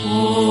Oh.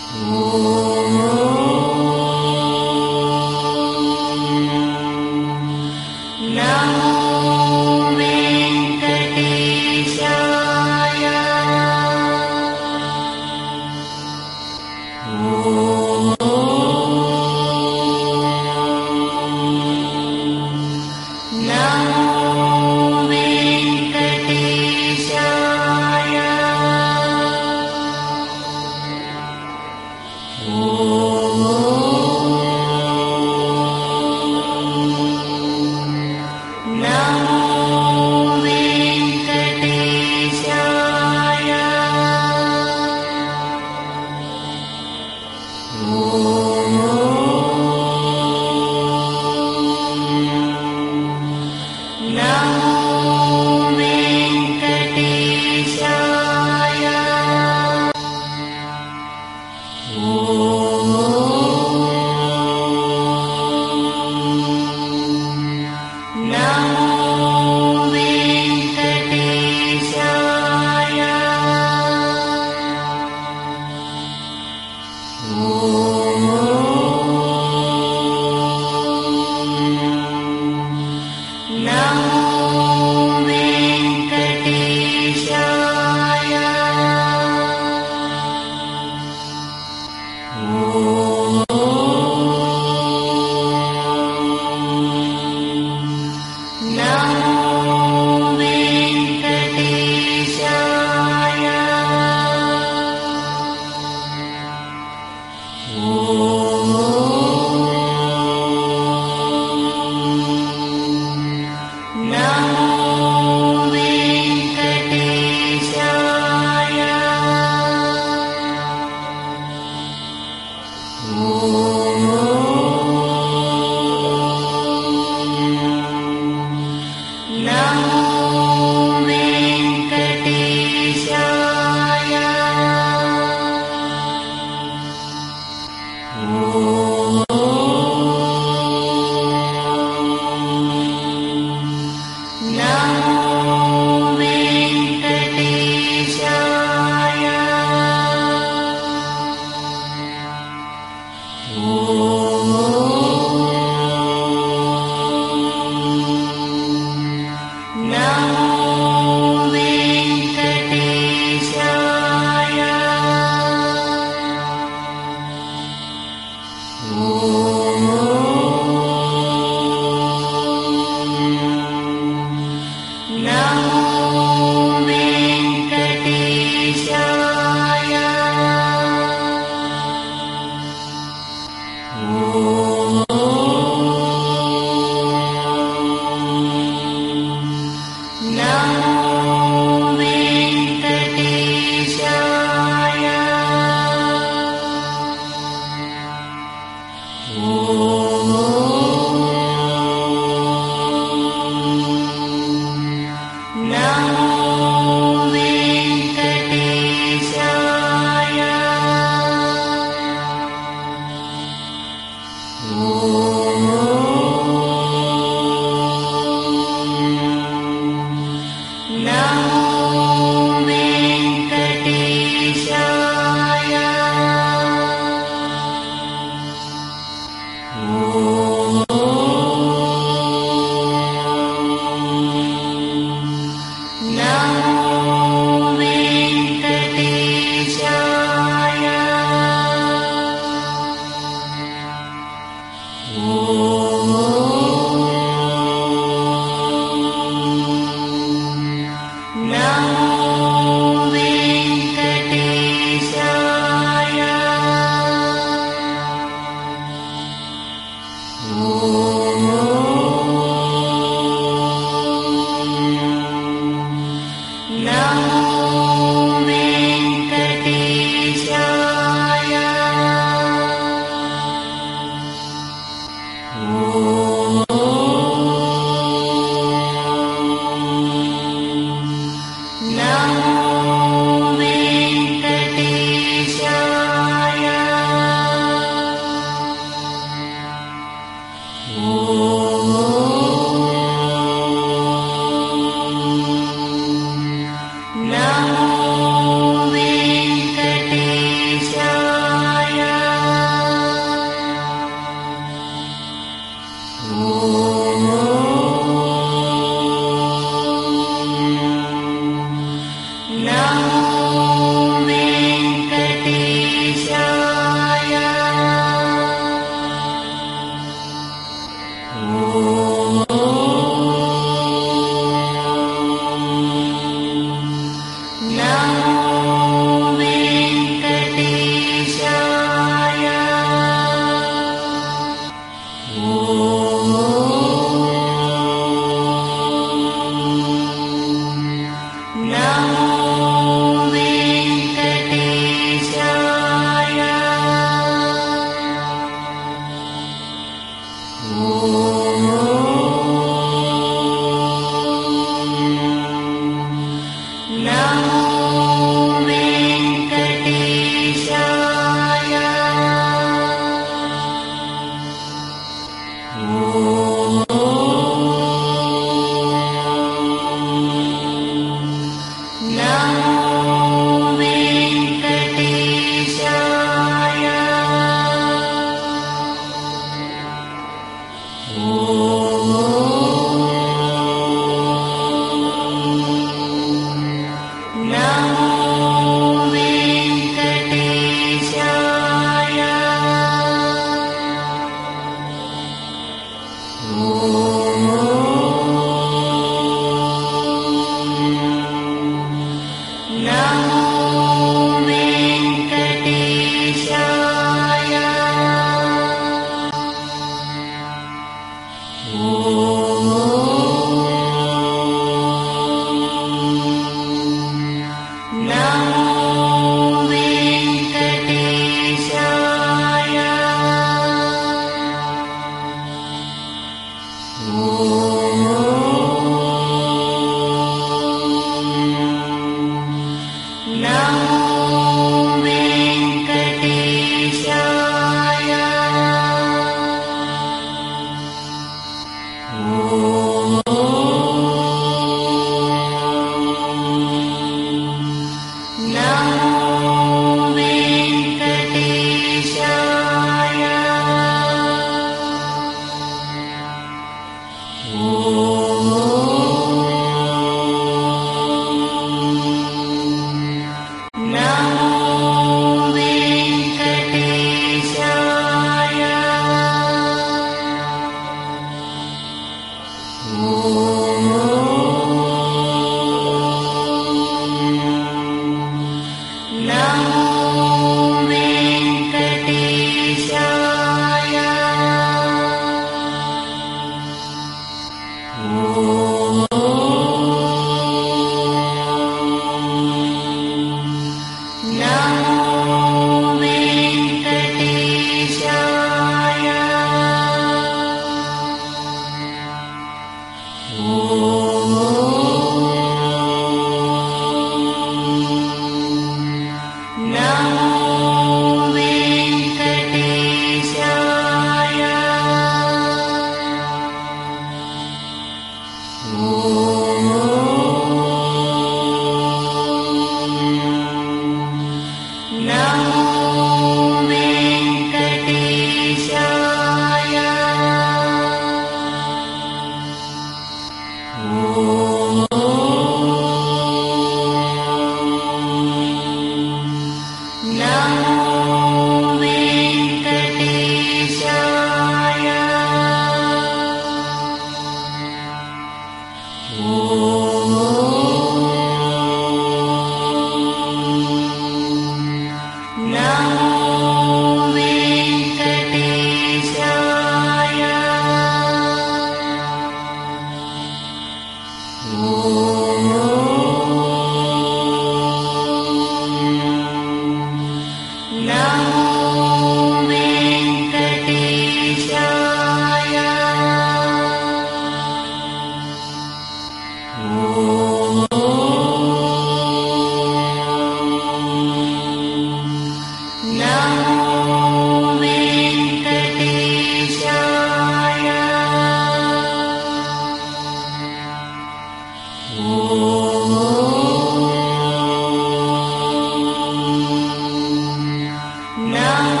No.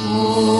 Oh.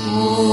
Oh.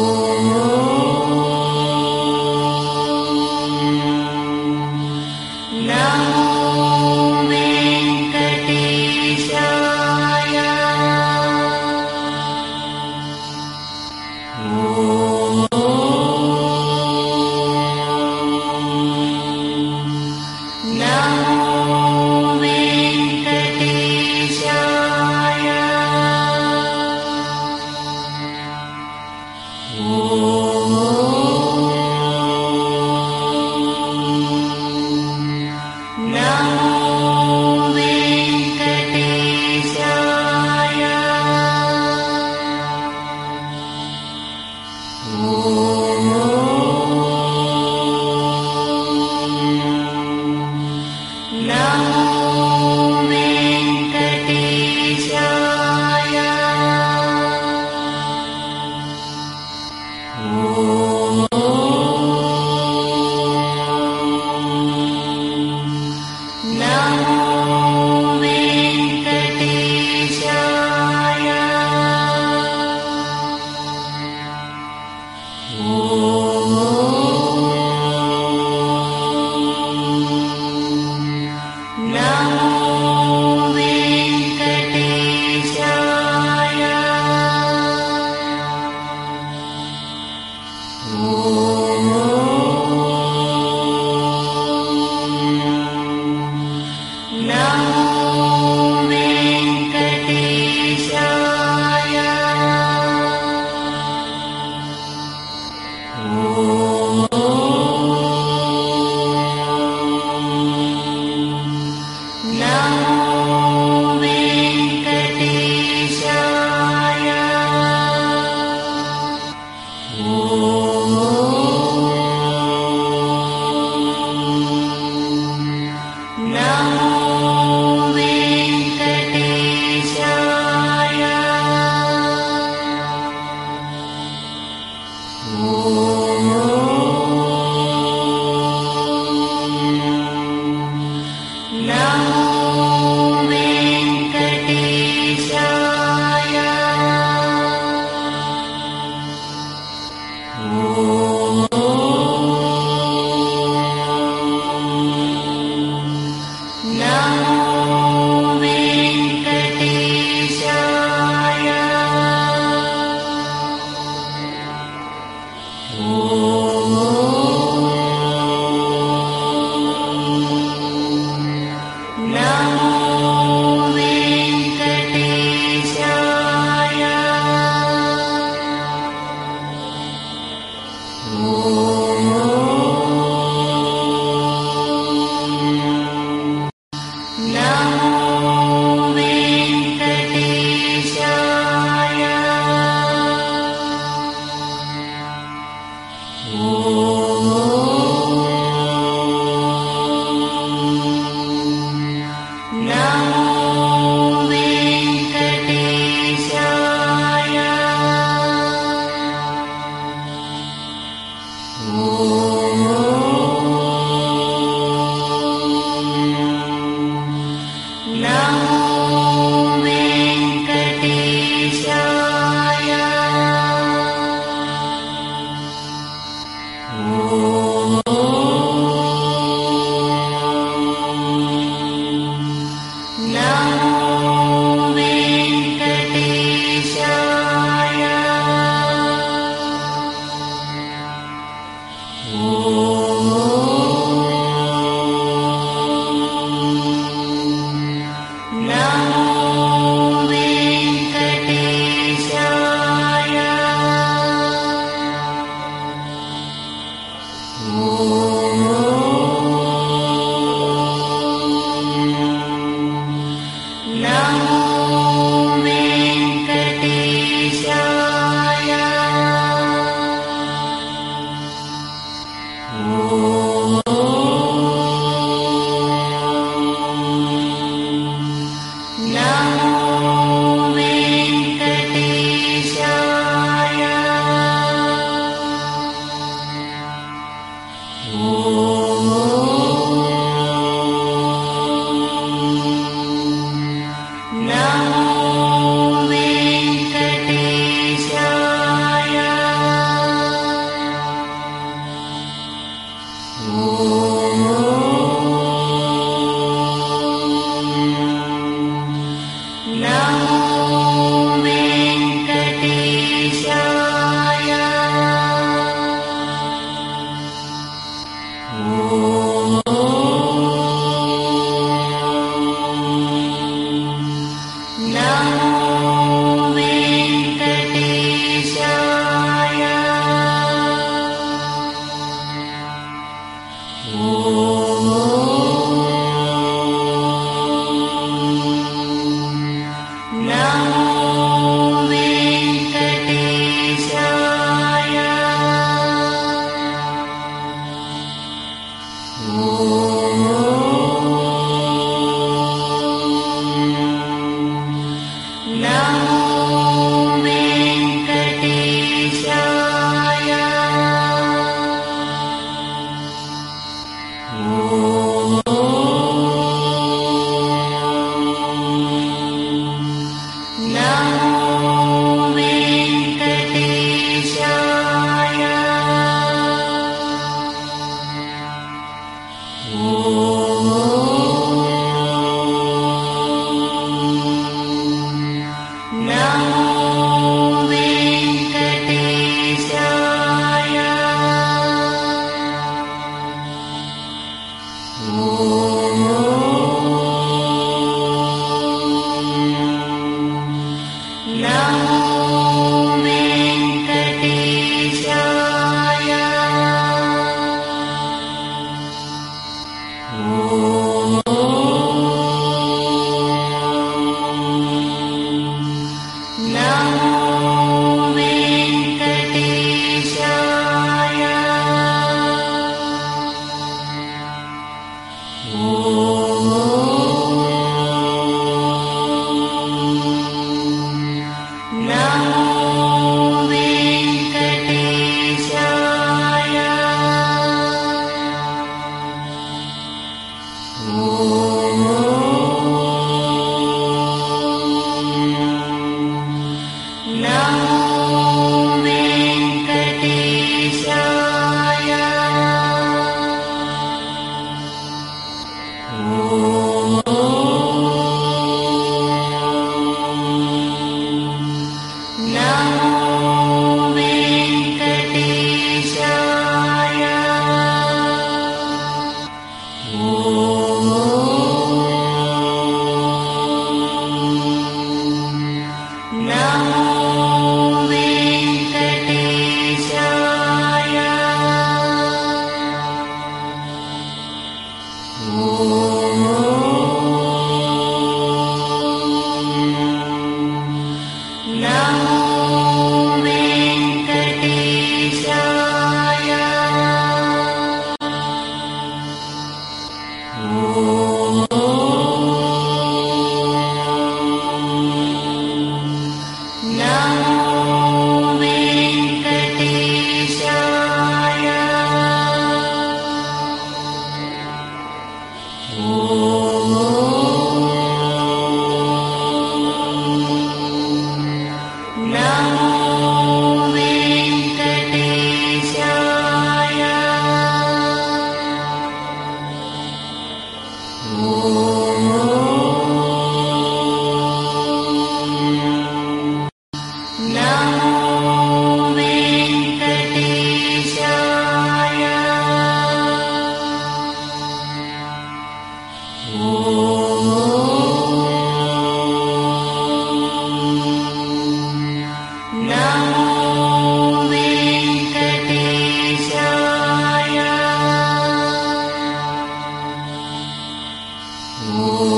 Oh.